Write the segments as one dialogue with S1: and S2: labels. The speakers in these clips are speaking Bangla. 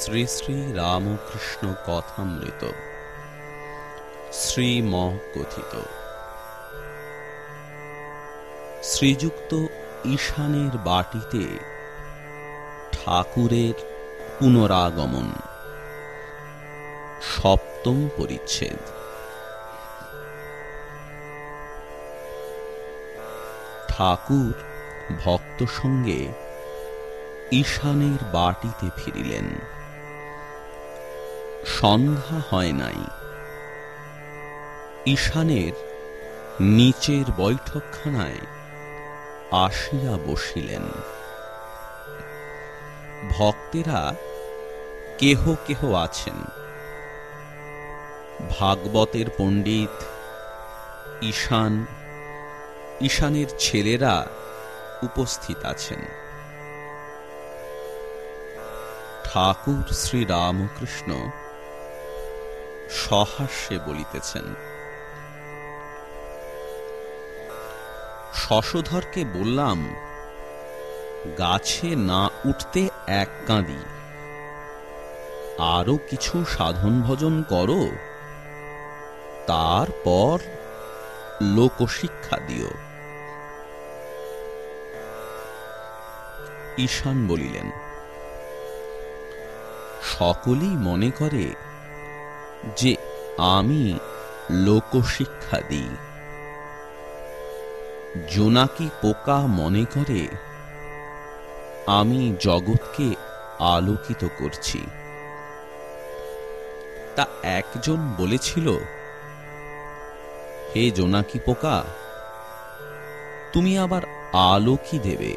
S1: শ্রী শ্রী রামকৃষ্ণ কথামৃত। শ্রীম কথিত শ্রীযুক্ত ঈশানের বাটিতে ঠাকুরের পুনরাগমন। সপ্তম পরিচ্ছেদ। ঠাকুর ভক্ত সঙ্গে ঈশানের বাটিতে ফিরিলেন। সন্ধ্যা হয় নাই। ঈশানের নিচের বৈঠকখানায় আসিয়া বসিলেন। ভক্তেরা কেহ কেহ আছেন? ভাগবতের পণ্ডিত ঈশান, ঈশানের ছেলেরা উপস্থিত আছেন। ঠাকুর শ্রী রামকৃষ্ণ সহাস্যে বলিতেছেন, শশধরকে বললাম, গাছে না উঠতে এক কাঁদি। আরও কিছু সাধন ভজন করো, তারপর লোকশিক্ষা দিও। ঈশান বলিলেন, সকলেই মনে করে যে আমি লোকশিক্ষা দিই। জোনাকি পোকা মনে করে, আমি জগৎকে আলোকিত করছি। তা একজন বলেছিল, হে জোনাকি পোকা, তুমি আবার আলো কি দেবে?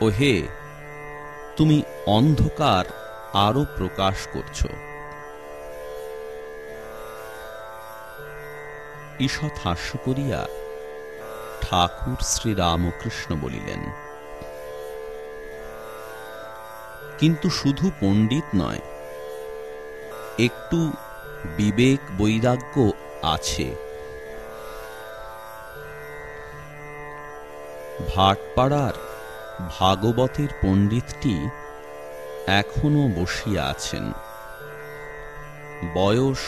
S1: ও হে তুমি অন্ধকার আরও প্রকাশ করছ। ঈষৎ হাস্য করিয়া ঠাকুর শ্রী রামকৃষ্ণ বলিলেন, কিন্তু শুধু পণ্ডিত নয়, একটু বিবেক বৈরাগ্য আছে। ভাটপাড়ার ভাগবতের পণ্ডিতটি এখনও বসিয়া আছেন। বয়স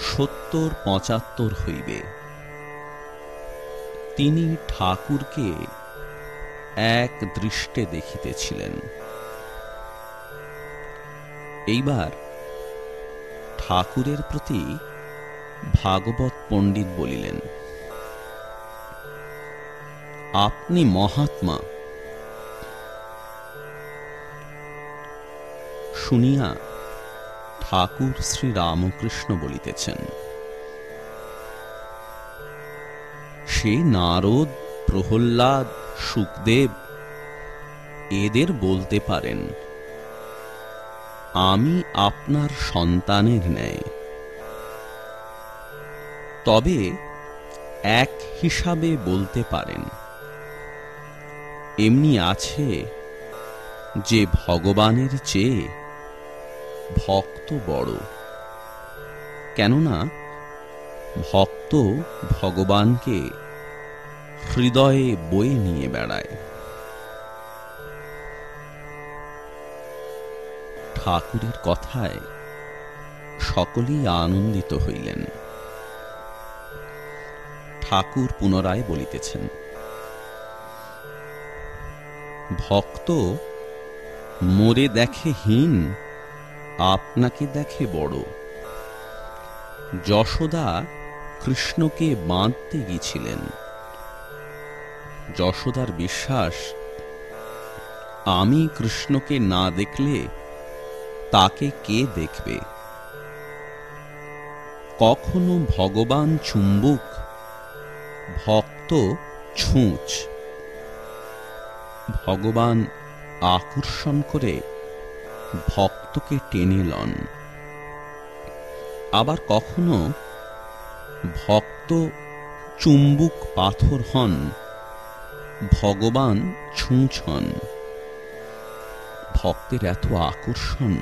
S1: সত্তর পঁচাত্তর হইবে। তিনি ঠাকুরকে এক দৃষ্টে দেখিতেছিলেন। এইবার ঠাকুরের প্রতি ভাগবত পণ্ডিত বলিলেন, আপনি মহাত্মা। শুনিয়া ঠাকুর শ্রী রামকৃষ্ণ বলিতেছেন। সে নারদ, প্রহ্লাদ, সুখদেব এদের বলতে পারেন, আমি আপনার সন্তানের ন্যায়। তবে এক হিসাবে বলতে পারেন, এমনি আছে যে ভগবানের চেয়ে ভক্ত বড়। কেননা ভক্ত ভগবানকে হৃদয়ে বয়ে নিয়ে বেড়ায়। ঠাকুরের কথায় সকলেই আনন্দিত হইলেন। ঠাকুর পুনরায় বলিতেছেন, ভক্ত মোরে দেখে হীন আপনাকে দেখে বড়। যশোদা কৃষ্ণকে বাঁধতে গিয়েছিলেন। যশোদার বিশ্বাস, আমি কৃষ্ণকে না দেখলে তাকে কে দেখবে? কখনো ভগবান চুম্বুক, ভক্ত ছুঁচ। ভগবান আকর্ষণ করে ভক্তকে টেনে লন। আবার কখনো ভক্ত চুম্বুক পাথর হন, ভগবান ছুঁচ হন। ভক্তের এত আকর্ষণ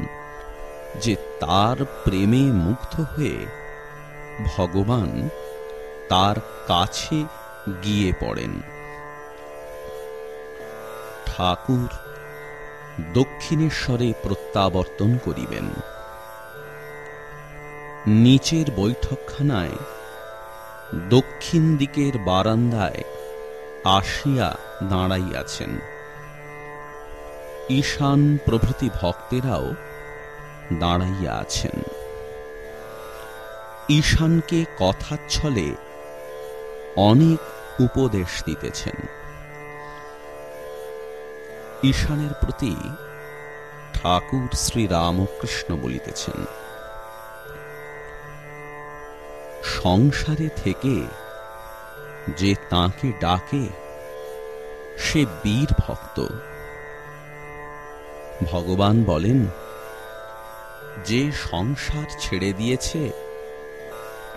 S1: যে তার প্রেমে মুগ্ধ হয়ে ভগবান তার কাছে গিয়ে পড়েন। ঠাকুর দক্ষিণেশ্বরে প্রত্যাবর্তন করিবেন। নিচের বৈঠকখানায়, দক্ষিণ দিকের বারান্দায় আসিয়া দাঁড়াইয়াছেন। ঈশান প্রভৃতি ভক্তেরাও দাঁড়াইয়া আছেন। ঈশানকে কথাচ্ছলে অনেক উপদেশ দিতেছেন। ঈশানের প্রতি ঠাকুর শ্রী রামকৃষ্ণ বলিতেছেন, সংসারে থেকে যে তাকে ডাকে, সে বীর ভক্ত। ভগবান বলেন, যে সংসার ছেড়ে দিয়েছে,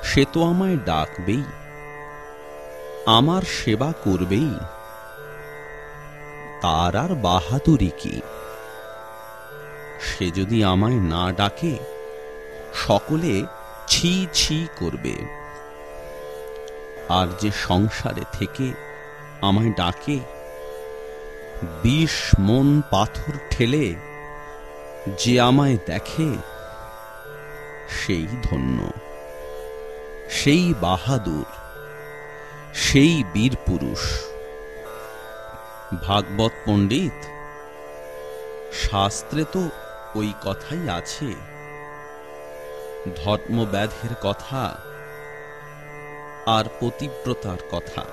S1: সে তো আমায় ডাকবেই, আমার সেবা করবেই। তার আর বাহাদুরি কি? সে যদি আমায় না ডাকে, সকলে ছি ছি করবে। আর যে সংসারে থেকে আমায় ডাকে, বিষ মন পাথর ঠেলে যে আমায় দেখে, সেই ধন্য, সেই বাহাদুর, সেই বীর পুরুষ ভাগবত পণ্ডিত, শাস্ত্রে তো ওই কথাই আছে। ধর্মব্যাধের কথা আর পতিব্রতার কথা।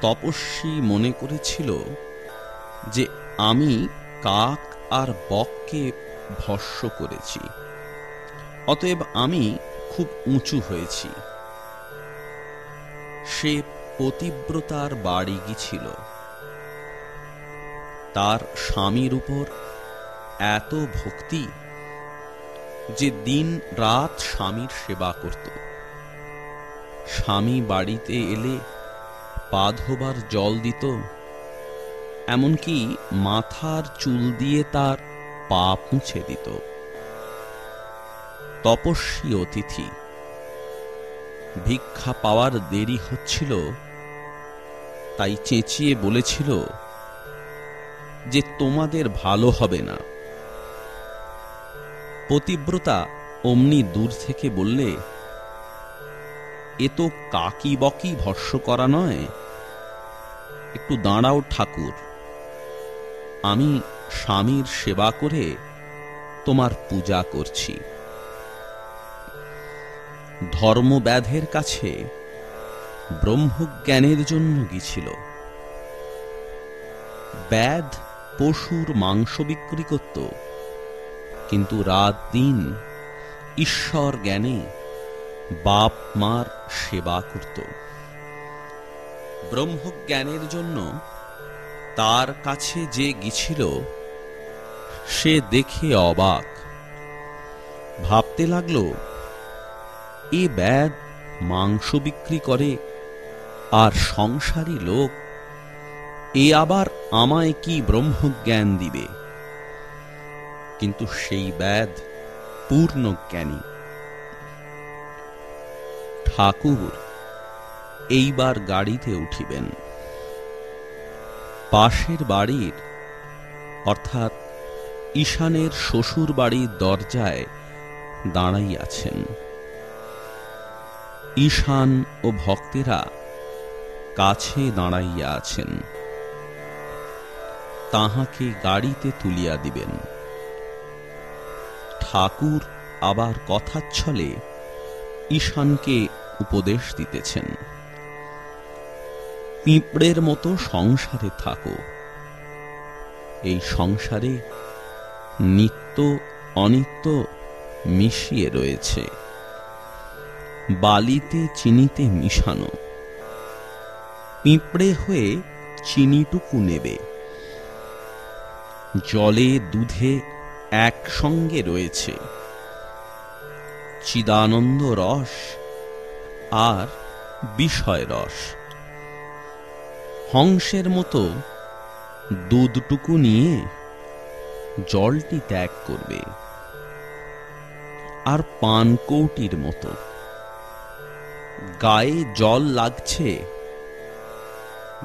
S1: তপস্বী মনে করেছিল যে আমি কাক আর বককে ভস্য করেছি, অতএব আমি খুব উঁচু হয়েছি। সে পতিব্রতার বাড়ি গিয়েছিল তার স্বামীর উপর এত ভক্তি যে দিন রাত স্বামীর সেবা করত। স্বামী বাড়িতে এলে পা ধোবার জল দিত, এমনকি মাথার চুল দিয়ে তার পা পুঁছে দিত। তপস্বী অতিথি, ভিক্ষা পাওয়ার দেরি হচ্ছিল তাই চেঁচিয়ে বলেছিল, যে তোমাদের ভালো হবে না। পতিব্রতা অমনি দূর থেকে বললে, এ তো কাকি বকি ভস্য করা নয়। একটু দাঁড়াও ঠাকুর। আমি স্বামীর সেবা করে তোমার পূজা করছি। ধর্মব্যাধের কাছে ব্রহ্মজ্ঞানের জন্য গিয়েছিল ব্যাধ, পশুর মাংস বিক্রি করত। কিন্তু রাত দিন ঈশ্বর জ্ঞানে বাপ মার সেবা করত। ব্রহ্মজ্ঞানের জন্য তার কাছে যে গিছিল সে দেখে অবাক। ভাবতে লাগল, এ ব্যাদ মাংস বিক্রি করে আর সংসারী লোক, এ আবার আমায় কি ব্রহ্মজ্ঞান দিবে? কিন্তু সেই ব্যাদ পূর্ণ জ্ঞানী ঠাকুর এইবার গাড়িতে উঠিবেন। পাশের বাড়ির, অর্থাৎ ঈশানের শ্বশুর বাড়ির দরজায় দাঁড়াইয়াছেন। ঈশান ও ভক্তেরা কাছে দাঁড়াইয়া আছেন তাহাকে গাড়িতে তুলিয়া দিবেন। ঠাকুর আবার কথাচ্ছলে ঈশানকে উপদেশ দিতেছেন। পিঁপড়ের মতো সংসারে থাকো। এই সংসারে নিত্য অনিত্য মিশিয়ে রয়েছে। বালিতে চিনিতে মিশানো। পিঁপড়ে হয়ে চিনিটুকু নেবে। জলে দুধে একসঙ্গে রয়েছে। চিদানন্দ রস আর বিষয় রস। হংসের মতো দুধটুকু নিয়ে জলটি ত্যাগ করবে। আর পানকৌটির মতো। গায়ে জল লাগছে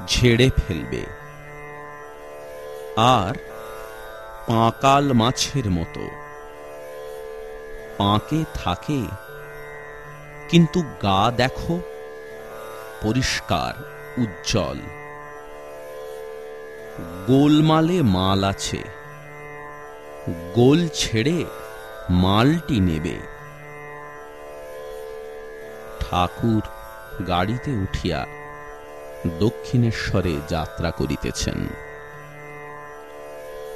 S1: ঝেড়ে ফেলবে। আর পাঁকাল মাছের মতো। পাঁকে থাকে, কিন্তু গা দেখো, পরিষ্কার, উজ্জ্বল। গোলমালে মাল আছে। গোল ছেড়ে মালটি নেবে। ঠাকুর গাড়িতে উঠিয়া দক্ষিণেশ্বরে যাত্রা করিতেছেন।